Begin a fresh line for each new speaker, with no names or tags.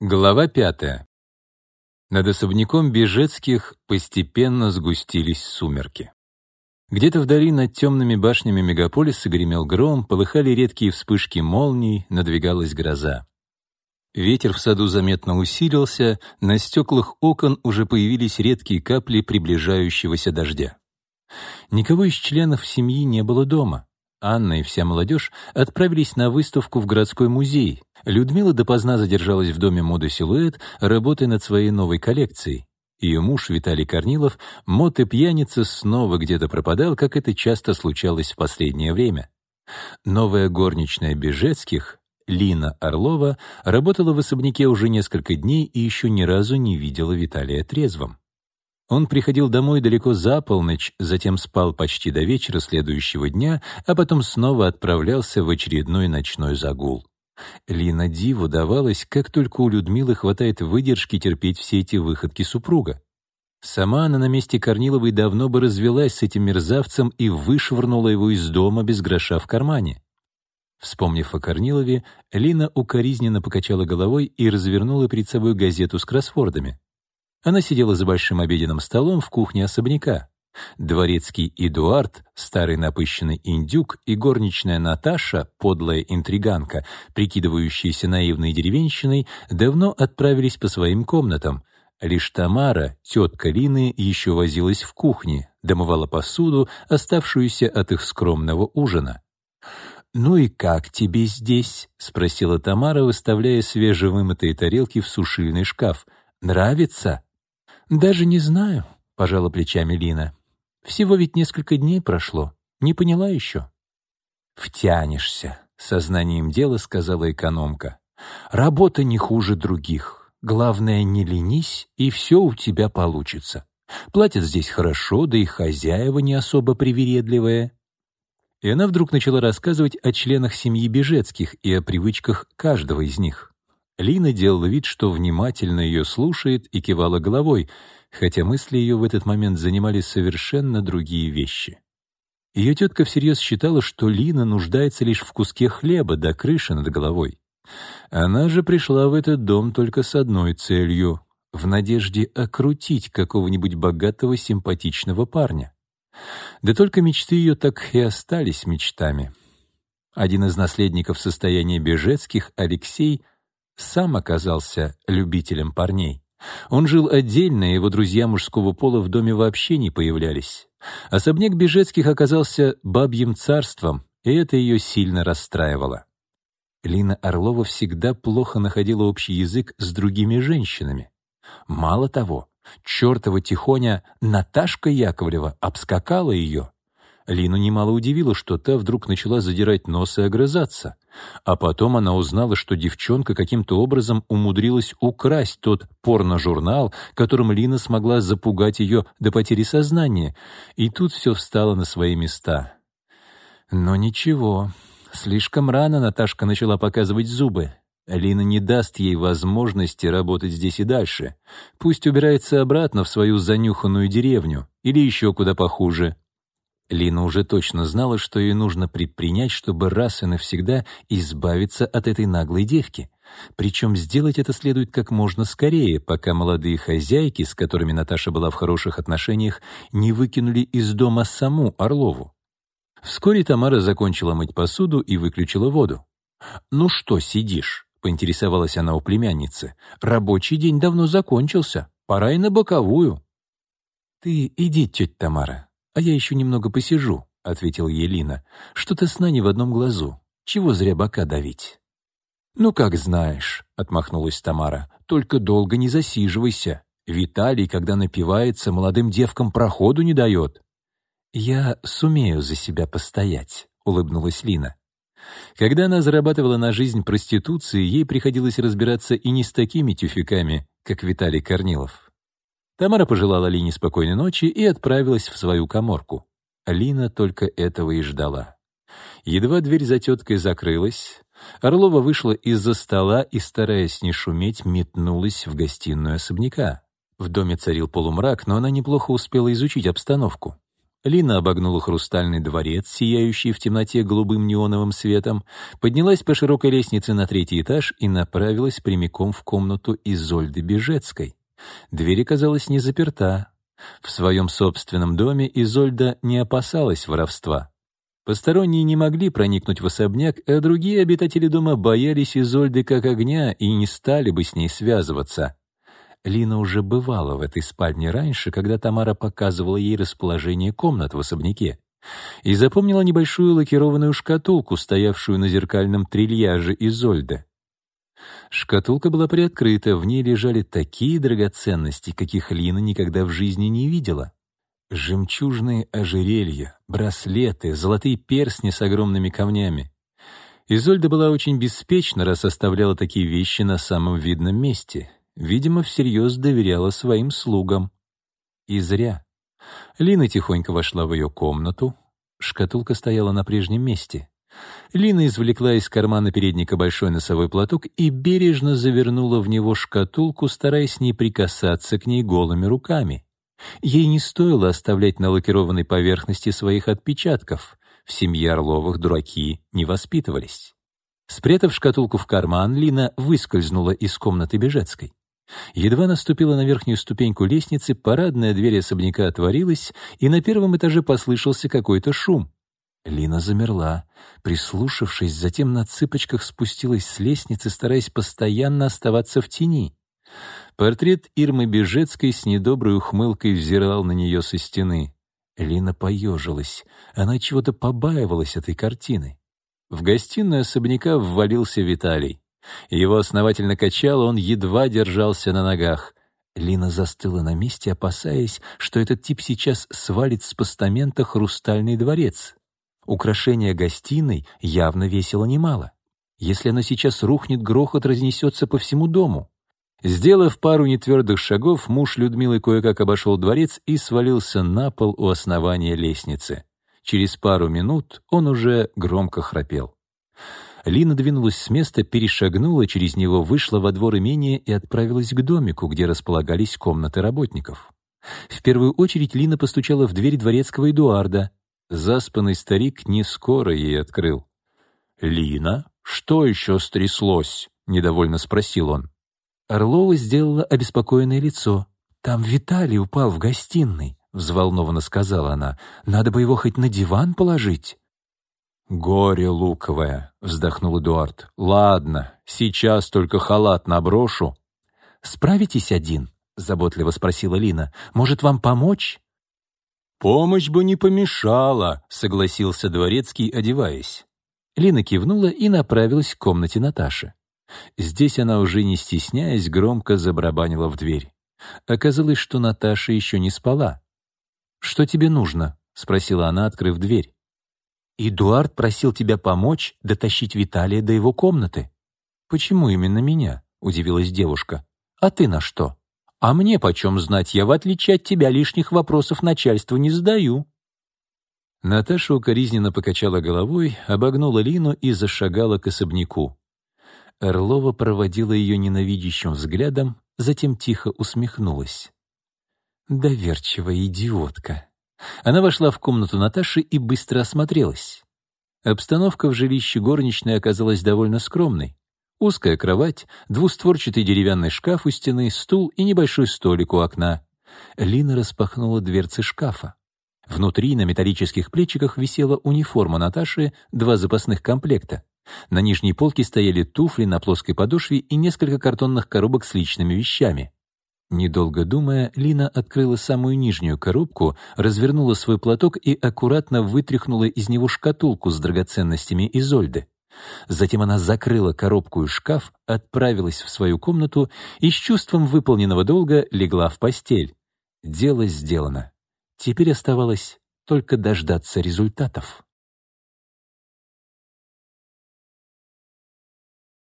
Глава пятая. Над особняком Бежецких постепенно сгустились сумерки. Где-то вдали над темными башнями мегаполиса гремел гром, полыхали редкие вспышки молний, надвигалась гроза. Ветер в саду заметно усилился, на стеклах окон уже появились редкие капли приближающегося дождя. Никого из членов семьи не было дома. Анна и вся молодежь отправились на выставку в городской музей. Людмила допоздна задержалась в доме моды «Силуэт», работая над своей новой коллекцией. Ее муж Виталий Корнилов, мод и пьяница, снова где-то пропадал, как это часто случалось в последнее время. Новая горничная Бежецких, Лина Орлова, работала в особняке уже несколько дней и еще ни разу не видела Виталия трезвым. Он приходил домой далеко за полночь, затем спал почти до вечера следующего дня, а потом снова отправлялся в очередной ночной загул. Лина диву давалась, как только у Людмилы хватает выдержки терпеть все эти выходки супруга. Сама она на месте Корниловой давно бы развелась с этим мерзавцем и вышвырнула его из дома без гроша в кармане. Вспомнив о Корнилове, Лина укоризненно покачала головой и развернула перед собой газету с кроссвордами. Она сидела за большим обеденным столом в кухне особняка. Дворецкий Эдуард, старый напыщенный индюк, и горничная Наташа, подлая интриганка, прикидывающаяся наивной деревенщиной, давно отправились по своим комнатам. Лишь Тамара, тетка Лины, еще возилась в кухне, домывала посуду, оставшуюся от их скромного ужина. «Ну и как тебе здесь?» — спросила Тамара, выставляя свежевымытые тарелки в сушильный шкаф. «Нравится?» «Даже не знаю», — пожала плечами Лина. «Всего ведь несколько дней прошло. Не поняла еще». «Втянешься», — сознанием дела сказала экономка. «Работа не хуже других. Главное, не ленись, и все у тебя получится. Платят здесь хорошо, да и хозяева не особо привередливые». И она вдруг начала рассказывать о членах семьи Бежецких и о привычках каждого из них. Лина делала вид, что внимательно ее слушает и кивала головой, хотя мысли ее в этот момент занимали совершенно другие вещи. Ее тетка всерьез считала, что Лина нуждается лишь в куске хлеба до крыши над головой. Она же пришла в этот дом только с одной целью — в надежде окрутить какого-нибудь богатого симпатичного парня. Да только мечты ее так и остались мечтами. Один из наследников состояния Бежецких, Алексей — сам оказался любителем парней. Он жил отдельно, его друзья мужского пола в доме вообще не появлялись. Особняк Бежецких оказался бабьим царством, и это ее сильно расстраивало. Лина Орлова всегда плохо находила общий язык с другими женщинами. Мало того, чертова тихоня Наташка Яковлева обскакала ее. Лину немало удивило, что та вдруг начала задирать нос и огрызаться. А потом она узнала, что девчонка каким-то образом умудрилась украсть тот порно-журнал, которым Лина смогла запугать ее до потери сознания. И тут все встало на свои места. Но ничего, слишком рано Наташка начала показывать зубы. Лина не даст ей возможности работать здесь и дальше. Пусть убирается обратно в свою занюханную деревню или еще куда похуже. Лина уже точно знала, что ей нужно предпринять, чтобы раз и навсегда избавиться от этой наглой девки. Причем сделать это следует как можно скорее, пока молодые хозяйки, с которыми Наташа была в хороших отношениях, не выкинули из дома саму Орлову. Вскоре Тамара закончила мыть посуду и выключила воду. «Ну что сидишь?» — поинтересовалась она у племянницы. «Рабочий день давно закончился. Пора и на боковую». «Ты иди, тетя Тамара, «А я еще немного посижу», — ответил Елина. «Что-то сна не в одном глазу. Чего зря бока давить?» «Ну, как знаешь», — отмахнулась Тамара. «Только долго не засиживайся. Виталий, когда напивается, молодым девкам проходу не дает». «Я сумею за себя постоять», — улыбнулась Лина. Когда она зарабатывала на жизнь проституцией, ей приходилось разбираться и не с такими тюфяками, как Виталий Корнилов. Тамара пожелала Лине спокойной ночи и отправилась в свою коморку. Лина только этого и ждала. Едва дверь за теткой закрылась, Орлова вышла из-за стола и, стараясь не шуметь, метнулась в гостиную особняка. В доме царил полумрак, но она неплохо успела изучить обстановку. Лина обогнула хрустальный дворец, сияющий в темноте голубым неоновым светом, поднялась по широкой лестнице на третий этаж и направилась прямиком в комнату Изольды Бежецкой. Дверь оказалась не заперта. В своем собственном доме Изольда не опасалась воровства. Посторонние не могли проникнуть в особняк, а другие обитатели дома боялись Изольды как огня и не стали бы с ней связываться. Лина уже бывала в этой спальне раньше, когда Тамара показывала ей расположение комнат в особняке, и запомнила небольшую лакированную шкатулку, стоявшую на зеркальном трильяже Изольды. Шкатулка была приоткрыта, в ней лежали такие драгоценности, каких Лина никогда в жизни не видела. Жемчужные ожерелья, браслеты, золотые перстни с огромными камнями. Изольда была очень беспечна, раз оставляла такие вещи на самом видном месте. Видимо, всерьез доверяла своим слугам. И зря. Лина тихонько вошла в ее комнату. Шкатулка стояла на прежнем месте. Лина извлекла из кармана передника большой носовой платок и бережно завернула в него шкатулку, стараясь не прикасаться к ней голыми руками. Ей не стоило оставлять на лакированной поверхности своих отпечатков. В семье Орловых дураки не воспитывались. Спрятав шкатулку в карман, Лина выскользнула из комнаты Бежецкой. Едва наступила на верхнюю ступеньку лестницы, парадная дверь особняка отворилась, и на первом этаже послышался какой-то шум. Лина замерла, прислушавшись, затем на цыпочках спустилась с лестницы, стараясь постоянно оставаться в тени. Портрет Ирмы Бежецкой с недоброй ухмылкой взирал на нее со стены. Лина поежилась, она чего-то побаивалась этой картины. В гостиную особняка ввалился Виталий. Его основательно качало, он едва держался на ногах. Лина застыла на месте, опасаясь, что этот тип сейчас свалит с постамента хрустальный дворец. Украшение гостиной явно весило немало. Если оно сейчас рухнет, грохот разнесется по всему дому. Сделав пару нетвердых шагов, муж Людмилы кое-как обошел дворец и свалился на пол у основания лестницы. Через пару минут он уже громко храпел. Лина двинулась с места, перешагнула через него, вышла во двор имения и отправилась к домику, где располагались комнаты работников. В первую очередь Лина постучала в дверь дворецкого Эдуарда. Заспанный старик не скоро ей открыл. «Лина, что еще стряслось?» — недовольно спросил он. Орлова сделала обеспокоенное лицо. «Там Виталий упал в гостиной», — взволнованно сказала она. «Надо бы его хоть на диван положить». «Горе луковое», — вздохнул Эдуард. «Ладно, сейчас только халат наброшу». «Справитесь один?» — заботливо спросила Лина. «Может, вам помочь?» «Помощь бы не помешала», — согласился Дворецкий, одеваясь. Лина кивнула и направилась к комнате Наташи. Здесь она уже не стесняясь громко забарабанила в дверь. Оказалось, что Наташа еще не спала. «Что тебе нужно?» — спросила она, открыв дверь. «Эдуард просил тебя помочь дотащить Виталия до его комнаты». «Почему именно меня?» — удивилась девушка. «А ты на что?» «А мне почем знать? Я, в отличие от тебя, лишних вопросов начальству не задаю». Наташа укоризненно покачала головой, обогнула Лину и зашагала к особняку. Орлова проводила ее ненавидящим взглядом, затем тихо усмехнулась. «Доверчивая идиотка», она вошла в комнату Наташи и быстро осмотрелась. Обстановка в жилище горничной оказалась довольно скромной. Узкая кровать, двустворчатый деревянный шкаф у стены, стул и небольшой столик у окна. Лина распахнула дверцы шкафа. Внутри на металлических плечиках висела униформа Наташи, два запасных комплекта. На нижней полке стояли туфли на плоской подошве и несколько картонных коробок с личными вещами. Недолго думая, Лина открыла самую нижнюю коробку, развернула свой платок и аккуратно вытряхнула из него шкатулку с драгоценностями Изольды. Затем она закрыла коробку и шкаф, отправилась в свою комнату и с чувством выполненного долга легла в постель. Дело сделано. Теперь оставалось только дождаться результатов.